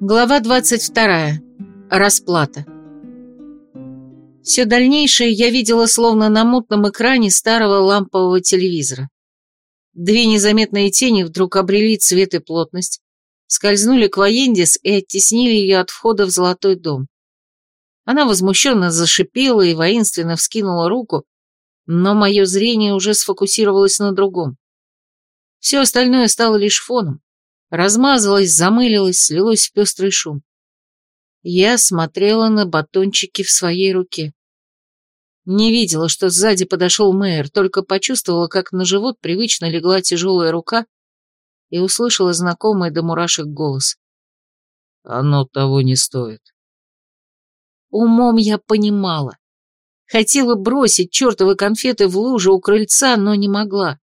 Глава 22. Расплата. Все дальнейшее я видела словно на мутном экране старого лампового телевизора. Две незаметные тени вдруг обрели цвет и плотность, скользнули к Воендис и оттеснили ее от входа в золотой дом. Она возмущенно зашипела и воинственно вскинула руку, но мое зрение уже сфокусировалось на другом. Все остальное стало лишь фоном размазалась, замылилась, слилось в пестрый шум. Я смотрела на батончики в своей руке. Не видела, что сзади подошел мэр, только почувствовала, как на живот привычно легла тяжелая рука и услышала знакомый до мурашек голос. «Оно того не стоит». Умом я понимала. Хотела бросить чертовы конфеты в лужу у крыльца, но не могла.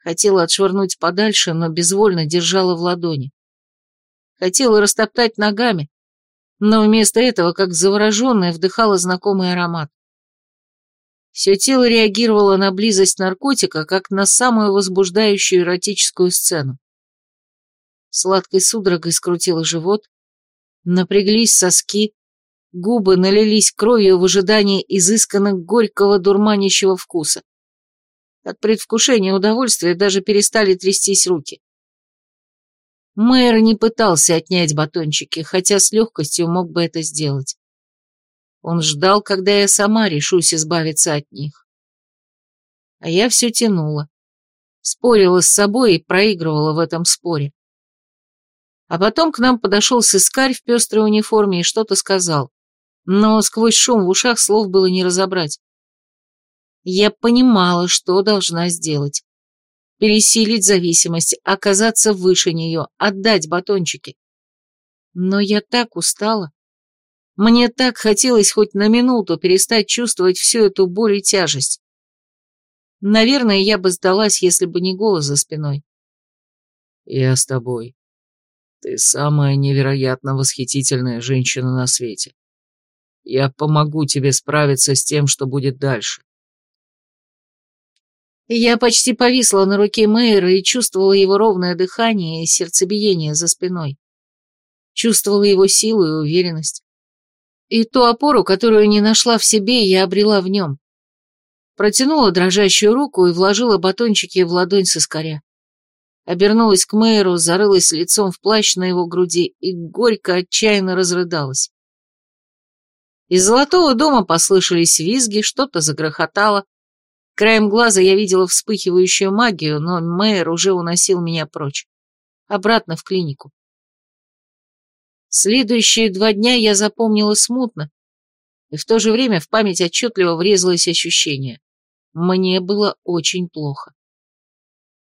Хотела отшвырнуть подальше, но безвольно держала в ладони. Хотела растоптать ногами, но вместо этого, как завороженная, вдыхала знакомый аромат. Все тело реагировало на близость наркотика, как на самую возбуждающую эротическую сцену. Сладкой судорогой скрутила живот, напряглись соски, губы налились кровью в ожидании изысканных горького дурманящего вкуса. От предвкушения удовольствия даже перестали трястись руки. Мэр не пытался отнять батончики, хотя с легкостью мог бы это сделать. Он ждал, когда я сама решусь избавиться от них. А я все тянула. Спорила с собой и проигрывала в этом споре. А потом к нам подошел сыскарь в пестрой униформе и что-то сказал. Но сквозь шум в ушах слов было не разобрать. Я понимала, что должна сделать. Пересилить зависимость, оказаться выше нее, отдать батончики. Но я так устала. Мне так хотелось хоть на минуту перестать чувствовать всю эту боль и тяжесть. Наверное, я бы сдалась, если бы не голос за спиной. «Я с тобой. Ты самая невероятно восхитительная женщина на свете. Я помогу тебе справиться с тем, что будет дальше. Я почти повисла на руке Мэйра и чувствовала его ровное дыхание и сердцебиение за спиной. Чувствовала его силу и уверенность. И ту опору, которую не нашла в себе, я обрела в нем. Протянула дрожащую руку и вложила батончики в ладонь соскоря. Обернулась к Мэйру, зарылась лицом в плащ на его груди и горько, отчаянно разрыдалась. Из золотого дома послышались визги, что-то загрохотало, Краем глаза я видела вспыхивающую магию, но мэр уже уносил меня прочь. Обратно в клинику. Следующие два дня я запомнила смутно, и в то же время в память отчетливо врезалось ощущение. Мне было очень плохо.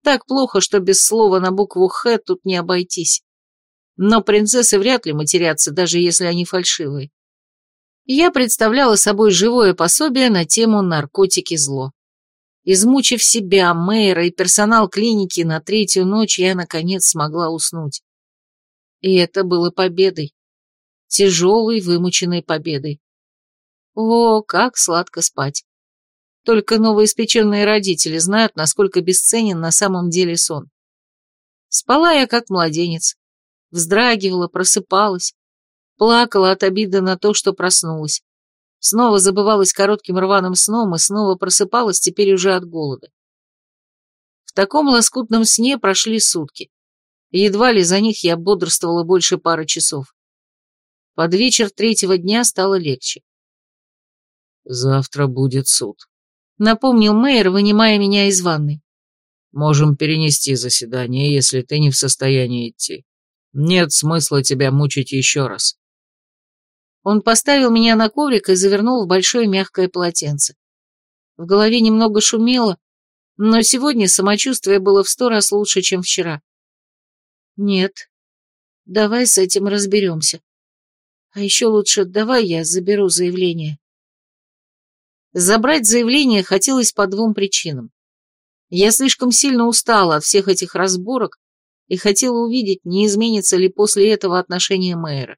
Так плохо, что без слова на букву «Х» тут не обойтись. Но принцессы вряд ли матерятся, даже если они фальшивые. Я представляла собой живое пособие на тему «Наркотики зло». Измучив себя, мэра и персонал клиники на третью ночь, я, наконец, смогла уснуть. И это было победой. Тяжелой, вымученной победой. О, как сладко спать. Только новоиспеченные родители знают, насколько бесценен на самом деле сон. Спала я как младенец. Вздрагивала, просыпалась. Плакала от обиды на то, что проснулась. Снова забывалась коротким рваным сном и снова просыпалась теперь уже от голода. В таком лоскутном сне прошли сутки. Едва ли за них я бодрствовала больше пары часов. Под вечер третьего дня стало легче. «Завтра будет суд», — напомнил мэр, вынимая меня из ванны. «Можем перенести заседание, если ты не в состоянии идти. Нет смысла тебя мучить еще раз». Он поставил меня на коврик и завернул в большое мягкое полотенце. В голове немного шумело, но сегодня самочувствие было в сто раз лучше, чем вчера. Нет, давай с этим разберемся. А еще лучше давай я заберу заявление. Забрать заявление хотелось по двум причинам. Я слишком сильно устала от всех этих разборок и хотела увидеть, не изменится ли после этого отношение мэра.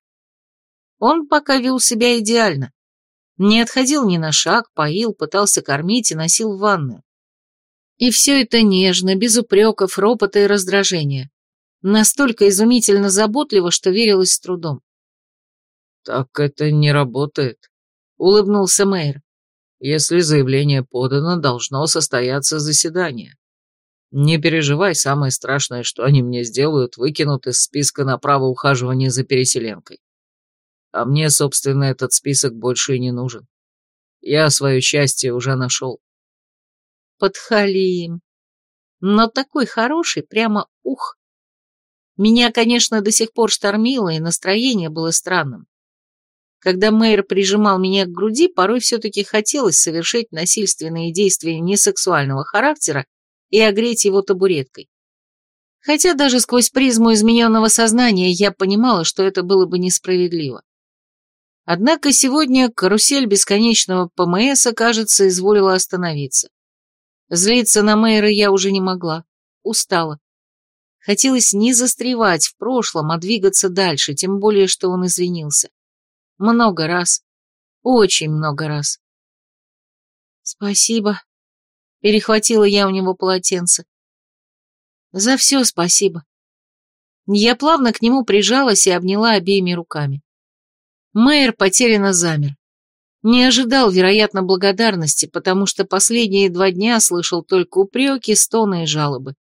Он пока вел себя идеально. Не отходил ни на шаг, поил, пытался кормить и носил в ванную. И все это нежно, без упреков, ропота и раздражения. Настолько изумительно заботливо, что верилось с трудом. «Так это не работает», — улыбнулся мэр. «Если заявление подано, должно состояться заседание. Не переживай, самое страшное, что они мне сделают, выкинут из списка на право ухаживания за переселенкой. А мне, собственно, этот список больше и не нужен. Я свое счастье уже нашел. Подхалим. Но такой хороший, прямо ух. Меня, конечно, до сих пор штормило, и настроение было странным. Когда мэр прижимал меня к груди, порой все-таки хотелось совершить насильственные действия несексуального характера и огреть его табуреткой. Хотя даже сквозь призму измененного сознания я понимала, что это было бы несправедливо. Однако сегодня карусель бесконечного ПМС, кажется, изволила остановиться. Злиться на мэра я уже не могла, устала. Хотелось не застревать в прошлом, а двигаться дальше, тем более, что он извинился. Много раз. Очень много раз. «Спасибо», — перехватила я у него полотенце. «За все спасибо». Я плавно к нему прижалась и обняла обеими руками. Мэйр потерянно замер. Не ожидал, вероятно, благодарности, потому что последние два дня слышал только упреки, стоны и жалобы.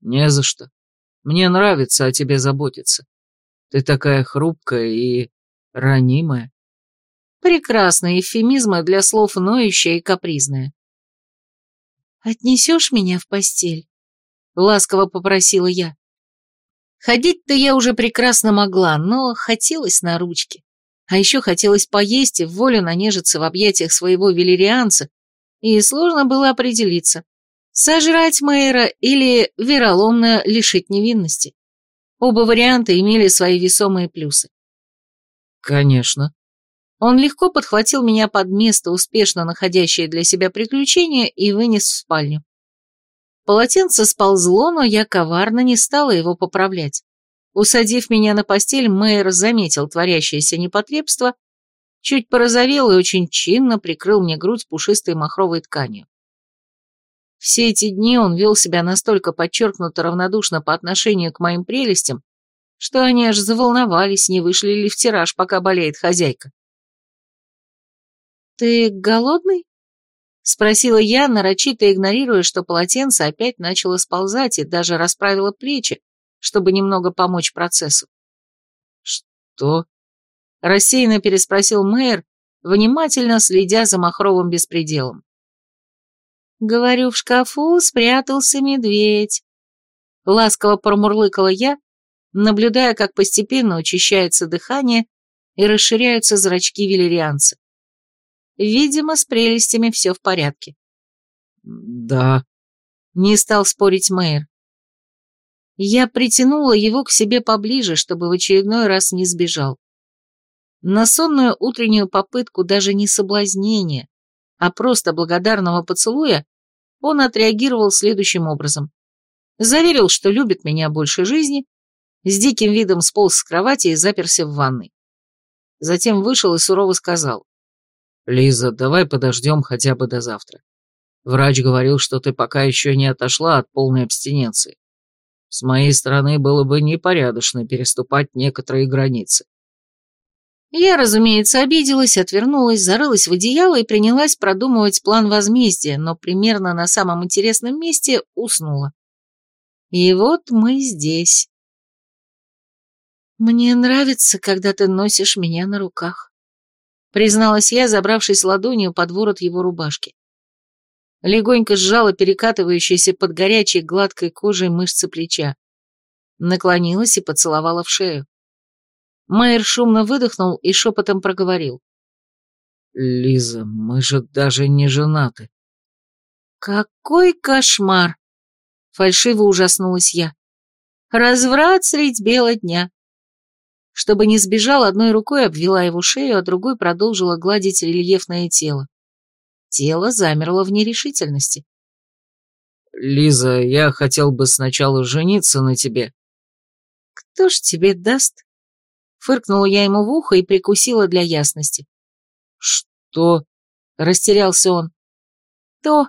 «Не за что. Мне нравится о тебе заботиться. Ты такая хрупкая и ранимая». Прекрасные эвфемизмы для слов ноющая и капризная. «Отнесешь меня в постель?» — ласково попросила я. Ходить-то я уже прекрасно могла, но хотелось на ручки. А еще хотелось поесть и в волю нанежиться в объятиях своего велирианца, и сложно было определиться, сожрать мэра или вероломно лишить невинности. Оба варианта имели свои весомые плюсы. «Конечно». Он легко подхватил меня под место, успешно находящее для себя приключение, и вынес в спальню. Полотенце сползло, но я коварно не стала его поправлять. Усадив меня на постель, мэр заметил творящееся непотребство, чуть порозовел и очень чинно прикрыл мне грудь пушистой махровой тканью. Все эти дни он вел себя настолько подчеркнуто равнодушно по отношению к моим прелестям, что они аж заволновались, не вышли ли в тираж, пока болеет хозяйка. «Ты голодный?» — спросила я, нарочито игнорируя, что полотенце опять начало сползать и даже расправило плечи, чтобы немного помочь процессу. «Что?» — рассеянно переспросил мэр, внимательно следя за махровым беспределом. «Говорю, в шкафу спрятался медведь», — ласково промурлыкала я, наблюдая, как постепенно учащается дыхание и расширяются зрачки велерианца. Видимо, с прелестями все в порядке. «Да», — не стал спорить мэр. Я притянула его к себе поближе, чтобы в очередной раз не сбежал. На сонную утреннюю попытку даже не соблазнения, а просто благодарного поцелуя он отреагировал следующим образом. Заверил, что любит меня больше жизни, с диким видом сполз с кровати и заперся в ванной. Затем вышел и сурово сказал. «Лиза, давай подождем хотя бы до завтра. Врач говорил, что ты пока еще не отошла от полной абстиненции. С моей стороны было бы непорядочно переступать некоторые границы. Я, разумеется, обиделась, отвернулась, зарылась в одеяло и принялась продумывать план возмездия, но примерно на самом интересном месте уснула. И вот мы здесь. «Мне нравится, когда ты носишь меня на руках», — призналась я, забравшись ладонью под ворот его рубашки легонько сжала перекатывающиеся под горячей гладкой кожей мышцы плеча. Наклонилась и поцеловала в шею. Майер шумно выдохнул и шепотом проговорил. «Лиза, мы же даже не женаты». «Какой кошмар!» Фальшиво ужаснулась я. «Разврат средь бела дня». Чтобы не сбежал, одной рукой обвела его шею, а другой продолжила гладить рельефное тело. Тело замерло в нерешительности. «Лиза, я хотел бы сначала жениться на тебе». «Кто ж тебе даст?» Фыркнула я ему в ухо и прикусила для ясности. «Что?» — растерялся он. «То».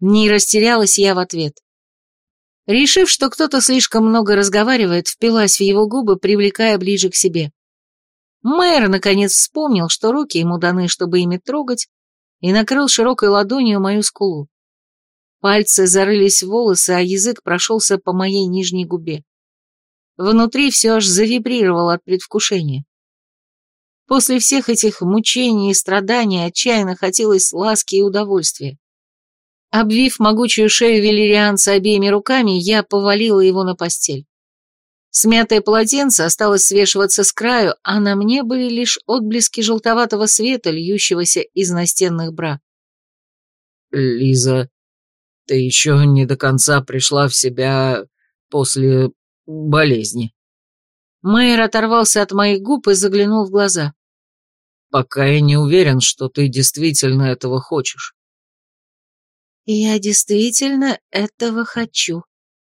Не растерялась я в ответ. Решив, что кто-то слишком много разговаривает, впилась в его губы, привлекая ближе к себе. Мэр, наконец, вспомнил, что руки ему даны, чтобы ими трогать, и накрыл широкой ладонью мою скулу. Пальцы зарылись в волосы, а язык прошелся по моей нижней губе. Внутри все аж завибрировало от предвкушения. После всех этих мучений и страданий отчаянно хотелось ласки и удовольствия. Обвив могучую шею велирианца обеими руками, я повалила его на постель. Смятое полотенце осталось свешиваться с краю, а на мне были лишь отблески желтоватого света, льющегося из настенных бра. «Лиза, ты еще не до конца пришла в себя после болезни». Мэйр оторвался от моих губ и заглянул в глаза. «Пока я не уверен, что ты действительно этого хочешь. «Я действительно этого хочу»,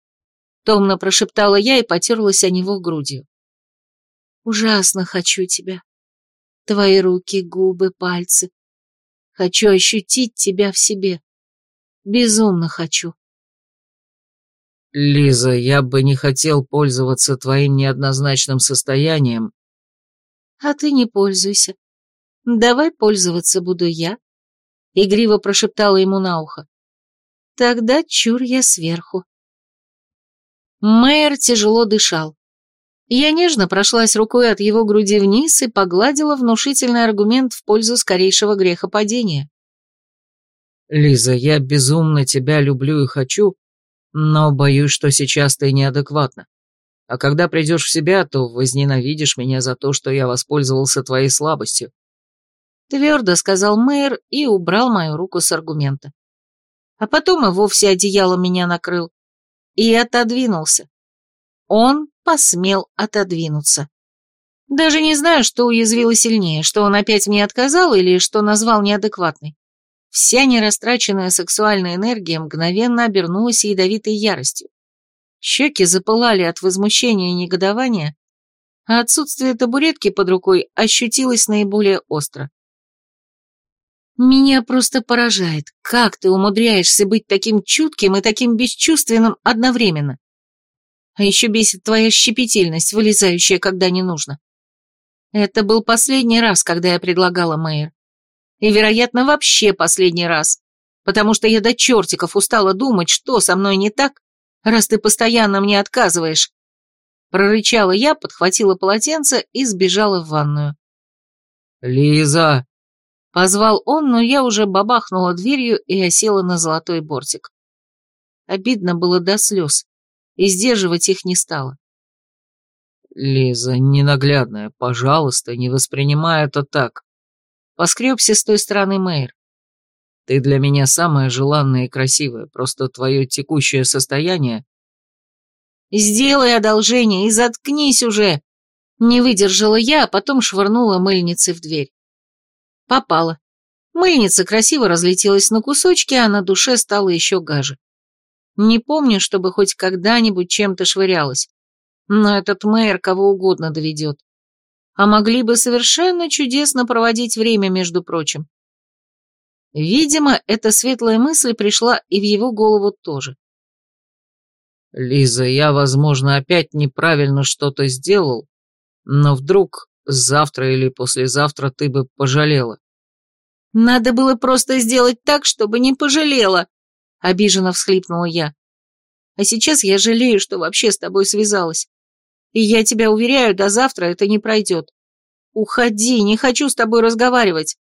— томно прошептала я и потерлась о него грудью. «Ужасно хочу тебя. Твои руки, губы, пальцы. Хочу ощутить тебя в себе. Безумно хочу». «Лиза, я бы не хотел пользоваться твоим неоднозначным состоянием». «А ты не пользуйся. Давай пользоваться буду я», — игриво прошептала ему на ухо. Тогда чур я сверху. Мэйр тяжело дышал. Я нежно прошлась рукой от его груди вниз и погладила внушительный аргумент в пользу скорейшего грехопадения. «Лиза, я безумно тебя люблю и хочу, но боюсь, что сейчас ты неадекватна. А когда придешь в себя, то возненавидишь меня за то, что я воспользовался твоей слабостью». Твердо сказал мэр и убрал мою руку с аргумента а потом и вовсе одеяло меня накрыл. И отодвинулся. Он посмел отодвинуться. Даже не знаю, что уязвило сильнее, что он опять мне отказал или что назвал неадекватной. Вся нерастраченная сексуальная энергия мгновенно обернулась ядовитой яростью. Щеки запылали от возмущения и негодования, а отсутствие табуретки под рукой ощутилось наиболее остро. Меня просто поражает, как ты умудряешься быть таким чутким и таким бесчувственным одновременно. А еще бесит твоя щепетильность, вылезающая, когда не нужно. Это был последний раз, когда я предлагала Мэйр. И, вероятно, вообще последний раз, потому что я до чертиков устала думать, что со мной не так, раз ты постоянно мне отказываешь. Прорычала я, подхватила полотенце и сбежала в ванную. «Лиза!» Позвал он, но я уже бабахнула дверью и осела на золотой бортик. Обидно было до слез, и сдерживать их не стало. «Лиза, ненаглядная, пожалуйста, не воспринимай это так», — поскребся с той стороны Мэйр. «Ты для меня самая желанная и красивая, просто твое текущее состояние...» «Сделай одолжение и заткнись уже!» Не выдержала я, а потом швырнула мыльницы в дверь. Попала. Мыльница красиво разлетелась на кусочки, а на душе стало еще гаже. Не помню, чтобы хоть когда-нибудь чем-то швырялась. Но этот мэр кого угодно доведет. А могли бы совершенно чудесно проводить время, между прочим. Видимо, эта светлая мысль пришла и в его голову тоже. «Лиза, я, возможно, опять неправильно что-то сделал, но вдруг завтра или послезавтра ты бы пожалела. Надо было просто сделать так, чтобы не пожалела, обиженно всхлипнула я. А сейчас я жалею, что вообще с тобой связалась. И я тебя уверяю, до завтра это не пройдет. Уходи, не хочу с тобой разговаривать.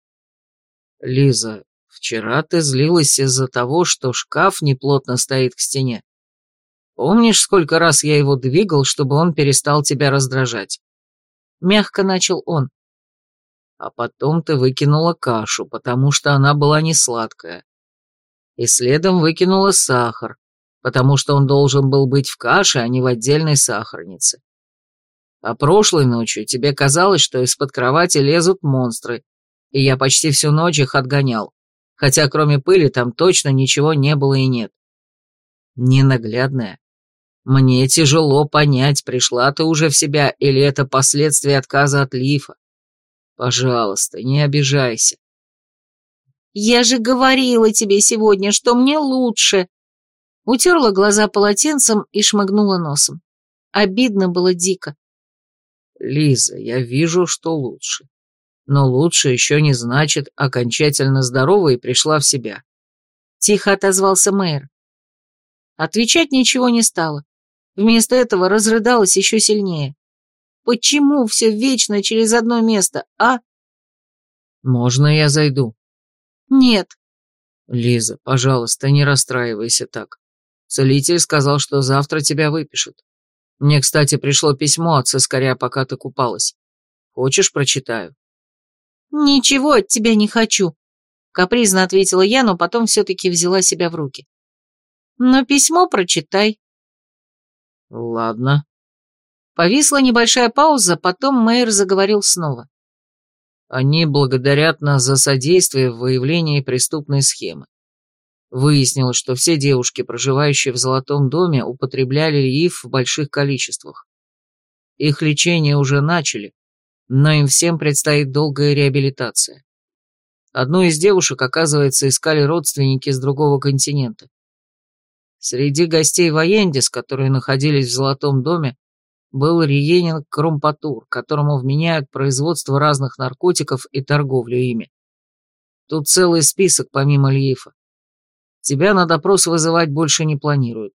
Лиза, вчера ты злилась из-за того, что шкаф неплотно стоит к стене. Помнишь, сколько раз я его двигал, чтобы он перестал тебя раздражать? Мягко начал он. А потом ты выкинула кашу, потому что она была не сладкая. И следом выкинула сахар, потому что он должен был быть в каше, а не в отдельной сахарнице. А прошлой ночью тебе казалось, что из-под кровати лезут монстры, и я почти всю ночь их отгонял, хотя кроме пыли там точно ничего не было и нет. Ненаглядная. Мне тяжело понять, пришла ты уже в себя или это последствия отказа от лифа. Пожалуйста, не обижайся. Я же говорила тебе сегодня, что мне лучше. Утерла глаза полотенцем и шмыгнула носом. Обидно было дико. Лиза, я вижу, что лучше. Но лучше еще не значит окончательно здорова и пришла в себя. Тихо отозвался мэр. Отвечать ничего не стало. Вместо этого разрыдалась еще сильнее. Почему все вечно через одно место, а? Можно я зайду? Нет. Лиза, пожалуйста, не расстраивайся так. Целитель сказал, что завтра тебя выпишет. Мне, кстати, пришло письмо от сыскаря, пока ты купалась. Хочешь, прочитаю? Ничего от тебя не хочу, капризно ответила я, но потом все-таки взяла себя в руки. Но письмо прочитай. Ладно. Повисла небольшая пауза, потом мэр заговорил снова. Они благодарят нас за содействие в выявлении преступной схемы. Выяснилось, что все девушки, проживающие в Золотом доме, употребляли ИФ в больших количествах. Их лечение уже начали, но им всем предстоит долгая реабилитация. Одну из девушек, оказывается, искали родственники с другого континента. Среди гостей Воендис, которые находились в Золотом доме, был Риенин Кромпатур, которому вменяют производство разных наркотиков и торговлю ими. Тут целый список помимо Льифа. Тебя на допрос вызывать больше не планируют.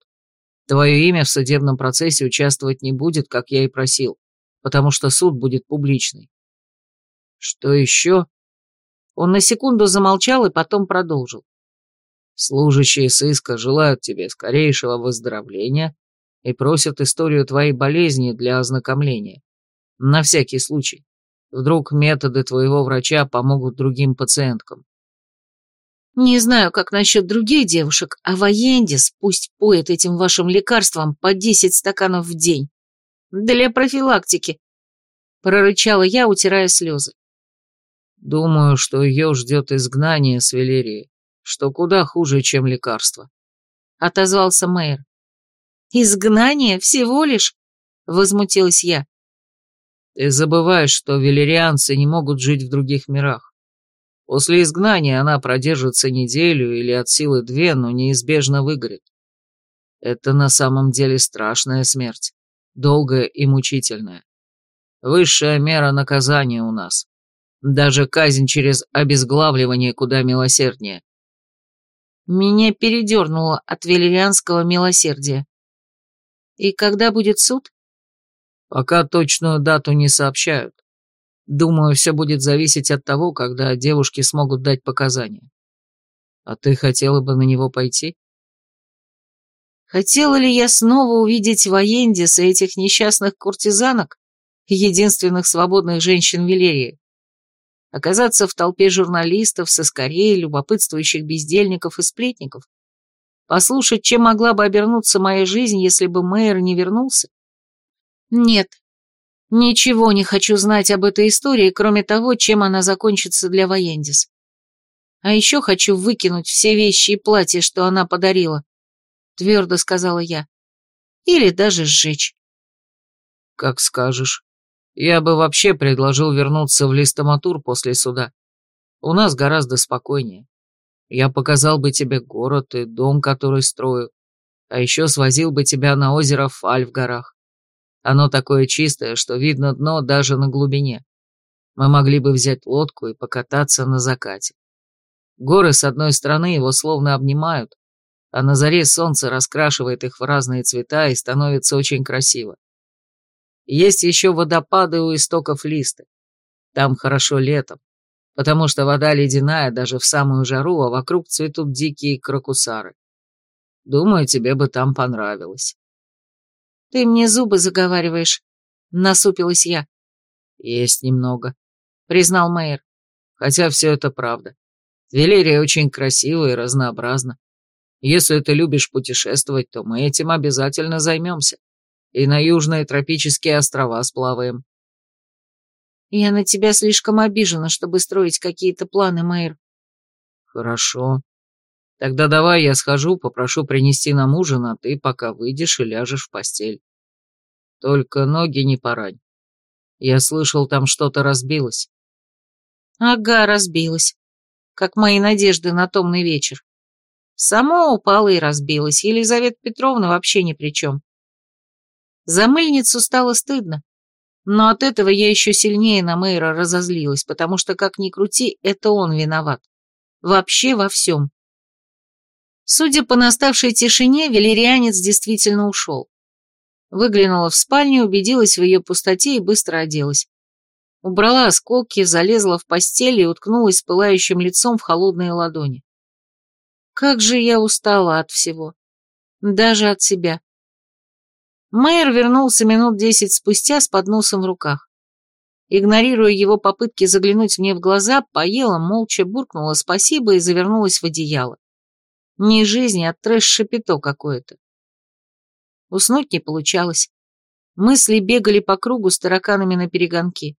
Твое имя в судебном процессе участвовать не будет, как я и просил, потому что суд будет публичный. Что еще? Он на секунду замолчал и потом продолжил. Служащие сыска желают тебе скорейшего выздоровления и просят историю твоей болезни для ознакомления. На всякий случай. Вдруг методы твоего врача помогут другим пациенткам. Не знаю, как насчет других девушек, а Воендис пусть поет этим вашим лекарством по десять стаканов в день. Для профилактики. Прорычала я, утирая слезы. Думаю, что ее ждет изгнание с Велерии что куда хуже, чем лекарство. Отозвался мэр. «Изгнание всего лишь?» — возмутилась я. «Ты забываешь, что велерианцы не могут жить в других мирах. После изгнания она продержится неделю или от силы две, но неизбежно выгорит. Это на самом деле страшная смерть, долгая и мучительная. Высшая мера наказания у нас. Даже казнь через обезглавливание куда милосерднее. Меня передернуло от велерианского милосердия. И когда будет суд? Пока точную дату не сообщают. Думаю, все будет зависеть от того, когда девушки смогут дать показания. А ты хотела бы на него пойти? Хотела ли я снова увидеть Воендиса этих несчастных куртизанок, единственных свободных женщин Велерии? Оказаться в толпе журналистов, соскорей, любопытствующих бездельников и сплетников? Послушать, чем могла бы обернуться моя жизнь, если бы мэр не вернулся? Нет, ничего не хочу знать об этой истории, кроме того, чем она закончится для Воендис. А еще хочу выкинуть все вещи и платья, что она подарила, твердо сказала я. Или даже сжечь. Как скажешь. Я бы вообще предложил вернуться в Листоматур после суда. У нас гораздо спокойнее. Я показал бы тебе город и дом, который строю, а еще свозил бы тебя на озеро Фаль в горах. Оно такое чистое, что видно дно даже на глубине. Мы могли бы взять лодку и покататься на закате. Горы с одной стороны его словно обнимают, а на заре солнце раскрашивает их в разные цвета и становится очень красиво. Есть еще водопады у истоков Листы. Там хорошо летом, потому что вода ледяная даже в самую жару, а вокруг цветут дикие крокусары. Думаю, тебе бы там понравилось. Ты мне зубы заговариваешь, насупилась я. Есть немного, признал мэр. Хотя все это правда. Велерия очень красива и разнообразна. Если ты любишь путешествовать, то мы этим обязательно займемся и на южные тропические острова сплаваем. Я на тебя слишком обижена, чтобы строить какие-то планы, Мэйр. Хорошо. Тогда давай я схожу, попрошу принести нам ужин, а ты пока выйдешь и ляжешь в постель. Только ноги не порань. Я слышал, там что-то разбилось. Ага, разбилось. Как мои надежды на томный вечер. Само упало и разбилось, Елизавета Петровна вообще ни при чем. За мыльницу стало стыдно, но от этого я еще сильнее на мэра разозлилась, потому что, как ни крути, это он виноват. Вообще во всем. Судя по наставшей тишине, велерианец действительно ушел. Выглянула в спальню, убедилась в ее пустоте и быстро оделась. Убрала осколки, залезла в постель и уткнулась пылающим лицом в холодные ладони. Как же я устала от всего. Даже от себя. Майер вернулся минут десять спустя с подносом в руках. Игнорируя его попытки заглянуть мне в глаза, поела, молча буркнула спасибо и завернулась в одеяло. Не жизнь, а трэш-шапито какое-то. Уснуть не получалось. Мысли бегали по кругу с тараканами на перегонки.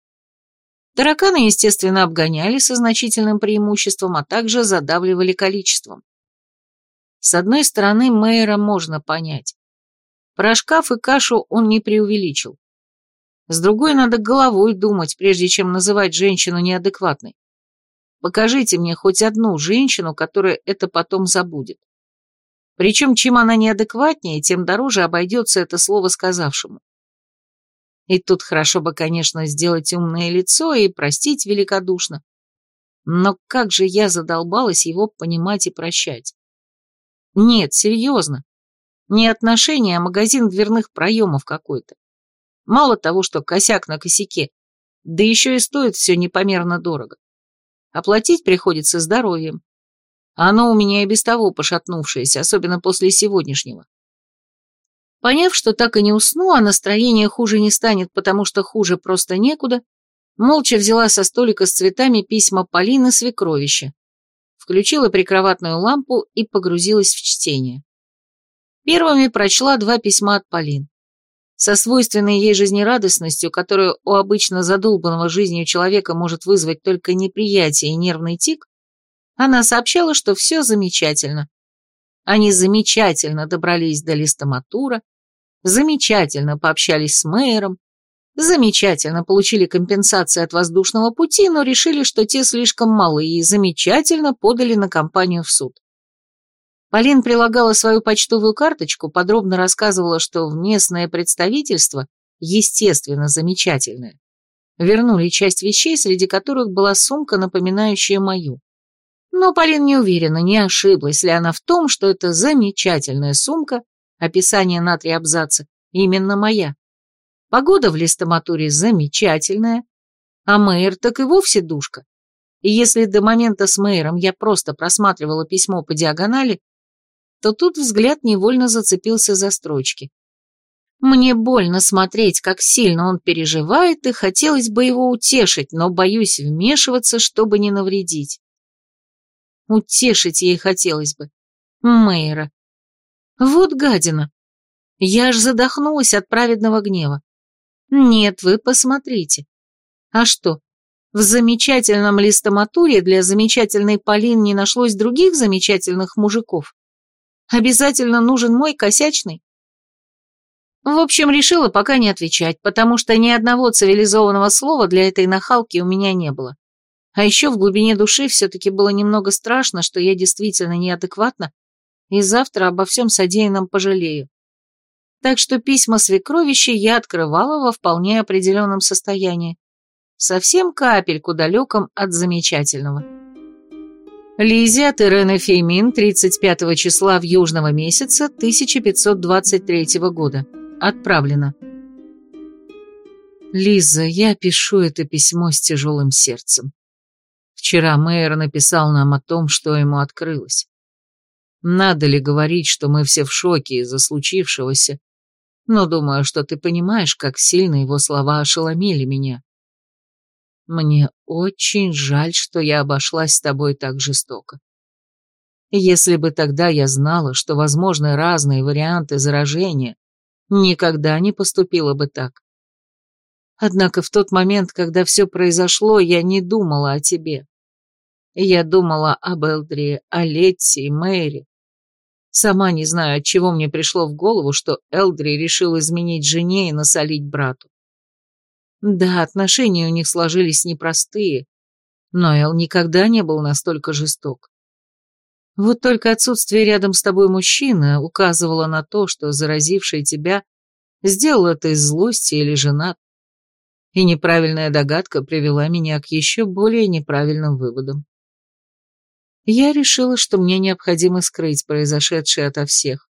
Тараканы, естественно, обгоняли со значительным преимуществом, а также задавливали количеством. С одной стороны, мэра можно понять. Про шкаф и кашу он не преувеличил. С другой, надо головой думать, прежде чем называть женщину неадекватной. Покажите мне хоть одну женщину, которая это потом забудет. Причем, чем она неадекватнее, тем дороже обойдется это слово сказавшему. И тут хорошо бы, конечно, сделать умное лицо и простить великодушно. Но как же я задолбалась его понимать и прощать. Нет, серьезно. Не отношения, а магазин дверных проемов какой-то. Мало того, что косяк на косяке, да еще и стоит все непомерно дорого. Оплатить приходится здоровьем. Оно у меня и без того пошатнувшееся, особенно после сегодняшнего. Поняв, что так и не усну, а настроение хуже не станет, потому что хуже просто некуда, молча взяла со столика с цветами письма Полины свекровища, включила прикроватную лампу и погрузилась в чтение. Первыми прочла два письма от Полин. Со свойственной ей жизнерадостностью, которую у обычно задолбанного жизнью человека может вызвать только неприятие и нервный тик, она сообщала, что все замечательно. Они замечательно добрались до листоматура, замечательно пообщались с мэром, замечательно получили компенсации от воздушного пути, но решили, что те слишком малы и замечательно подали на компанию в суд. Полин прилагала свою почтовую карточку, подробно рассказывала, что в местное представительство, естественно, замечательное, вернули часть вещей, среди которых была сумка, напоминающая мою. Но Полин не уверена, не ошиблась ли она в том, что это замечательная сумка, описание на три абзаца, именно моя. Погода в листоматуре замечательная, а Мэйр так и вовсе душка. И если до момента с Мэйром я просто просматривала письмо по диагонали, то тут взгляд невольно зацепился за строчки. Мне больно смотреть, как сильно он переживает, и хотелось бы его утешить, но боюсь вмешиваться, чтобы не навредить. Утешить ей хотелось бы. Мэйра. Вот гадина. Я аж задохнулась от праведного гнева. Нет, вы посмотрите. А что, в замечательном листоматуре для замечательной Полин не нашлось других замечательных мужиков? Обязательно нужен мой косячный? В общем, решила пока не отвечать, потому что ни одного цивилизованного слова для этой нахалки у меня не было. А еще в глубине души все-таки было немного страшно, что я действительно неадекватна, и завтра обо всем содеянном пожалею. Так что письма свекровища я открывала во вполне определенном состоянии, совсем капельку далеком от замечательного. Лизе от Ирены Феймин 35 числа в южного месяца 1523 года. Отправлено. Лиза, я пишу это письмо с тяжелым сердцем. Вчера мэр написал нам о том, что ему открылось. Надо ли говорить, что мы все в шоке из-за случившегося, но думаю, что ты понимаешь, как сильно его слова ошеломили меня. Мне очень жаль, что я обошлась с тобой так жестоко. Если бы тогда я знала, что возможны разные варианты заражения, никогда не поступила бы так. Однако в тот момент, когда все произошло, я не думала о тебе. Я думала об Элдри, о Летти и Мэри. Сама не знаю, от чего мне пришло в голову, что Элдри решил изменить жене и насолить брату. Да, отношения у них сложились непростые, но Эл никогда не был настолько жесток. Вот только отсутствие рядом с тобой мужчины указывало на то, что заразивший тебя сделал это из злости или женат. И неправильная догадка привела меня к еще более неправильным выводам. Я решила, что мне необходимо скрыть произошедшее ото всех.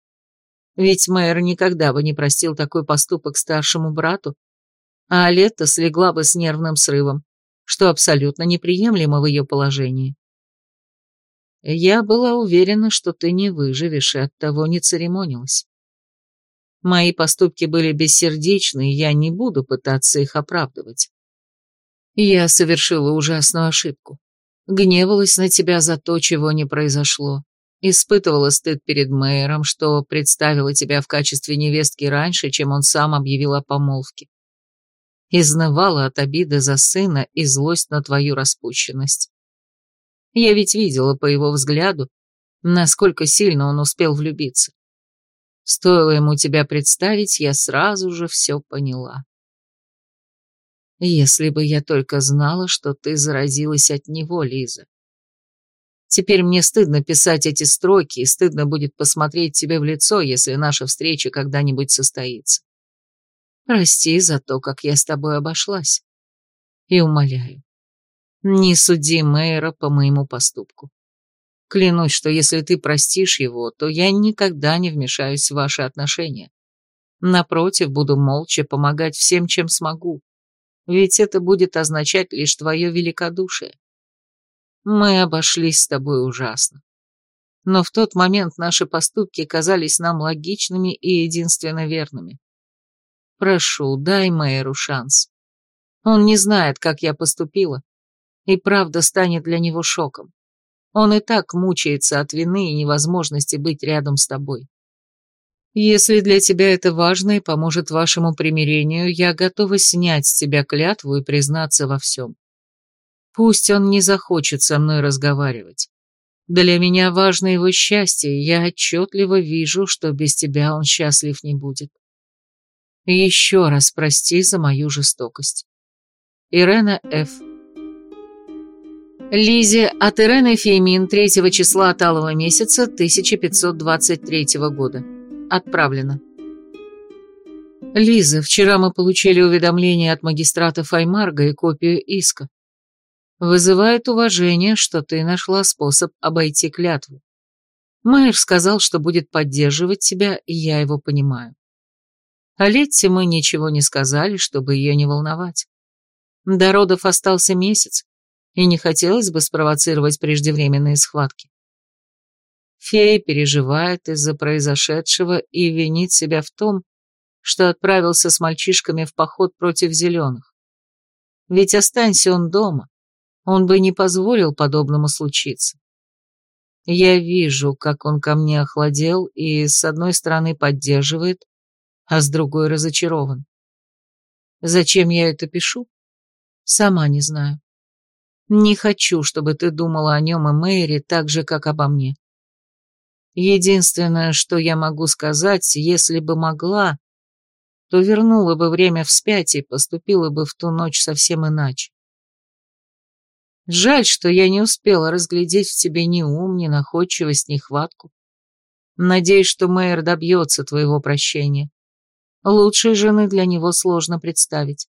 Ведь мэр никогда бы не простил такой поступок старшему брату, а Алетта слегла бы с нервным срывом, что абсолютно неприемлемо в ее положении. Я была уверена, что ты не выживешь, и оттого не церемонилась. Мои поступки были бессердечны, и я не буду пытаться их оправдывать. Я совершила ужасную ошибку. Гневалась на тебя за то, чего не произошло. Испытывала стыд перед мэром, что представила тебя в качестве невестки раньше, чем он сам объявил о помолвке. Изнывала от обиды за сына и злость на твою распущенность. Я ведь видела по его взгляду, насколько сильно он успел влюбиться. Стоило ему тебя представить, я сразу же все поняла. Если бы я только знала, что ты заразилась от него, Лиза. Теперь мне стыдно писать эти строки, и стыдно будет посмотреть тебе в лицо, если наша встреча когда-нибудь состоится. Прости за то, как я с тобой обошлась. И умоляю, не суди мэра по моему поступку. Клянусь, что если ты простишь его, то я никогда не вмешаюсь в ваши отношения. Напротив, буду молча помогать всем, чем смогу. Ведь это будет означать лишь твое великодушие. Мы обошлись с тобой ужасно. Но в тот момент наши поступки казались нам логичными и единственно верными. Прошу, дай Мэйру шанс. Он не знает, как я поступила, и правда станет для него шоком. Он и так мучается от вины и невозможности быть рядом с тобой. Если для тебя это важно и поможет вашему примирению, я готова снять с тебя клятву и признаться во всем. Пусть он не захочет со мной разговаривать. Для меня важно его счастье, и я отчетливо вижу, что без тебя он счастлив не будет. Еще раз прости за мою жестокость. Ирена Ф. Лизе от Ирены Феймин 3 числа талого месяца 1523 года. Отправлено. Лиза, вчера мы получили уведомление от магистрата Файмарга и копию иска. Вызывает уважение, что ты нашла способ обойти клятву. Майер сказал, что будет поддерживать тебя, и я его понимаю. О Летте мы ничего не сказали, чтобы ее не волновать. До родов остался месяц, и не хотелось бы спровоцировать преждевременные схватки. Фея переживает из-за произошедшего и винит себя в том, что отправился с мальчишками в поход против зеленых. Ведь останься он дома, он бы не позволил подобному случиться. Я вижу, как он ко мне охладел и с одной стороны поддерживает, а с другой разочарован. Зачем я это пишу? Сама не знаю. Не хочу, чтобы ты думала о нем и Мэри так же, как обо мне. Единственное, что я могу сказать, если бы могла, то вернула бы время вспять и поступила бы в ту ночь совсем иначе. Жаль, что я не успела разглядеть в тебе ни ум, ни находчивость, ни хватку. Надеюсь, что Мэйр добьется твоего прощения. Лучшей жены для него сложно представить.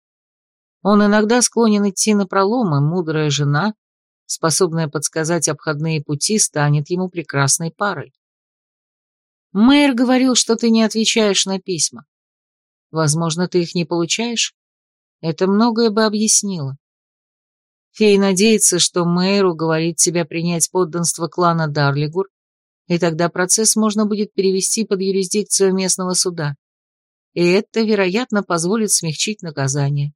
Он иногда склонен идти на проломы, мудрая жена, способная подсказать обходные пути, станет ему прекрасной парой. Мэр говорил, что ты не отвечаешь на письма. Возможно, ты их не получаешь? Это многое бы объяснило. Фей надеется, что мэр уговорит тебя принять подданство клана Дарлигур, и тогда процесс можно будет перевести под юрисдикцию местного суда. И это, вероятно, позволит смягчить наказание.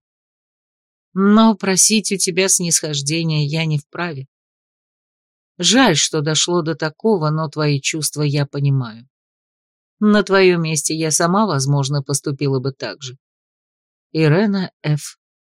Но просить у тебя снисхождения я не вправе. Жаль, что дошло до такого, но твои чувства я понимаю. На твоем месте я сама, возможно, поступила бы так же. Ирена Ф.